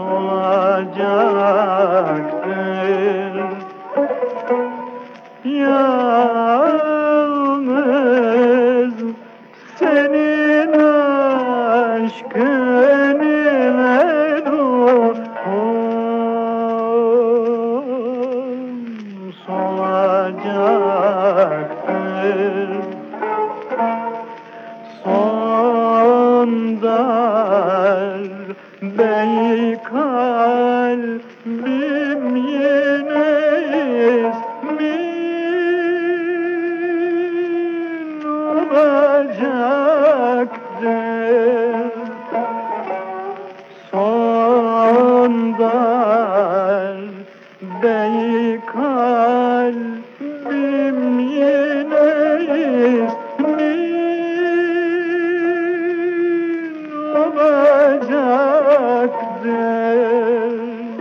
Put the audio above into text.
solacaktır. Yalnız senin aşkın ile ruhum solacaktır. Bey kalbimin ismin olacaktı Sondan bey kalbimin ismin olacak. Yeah.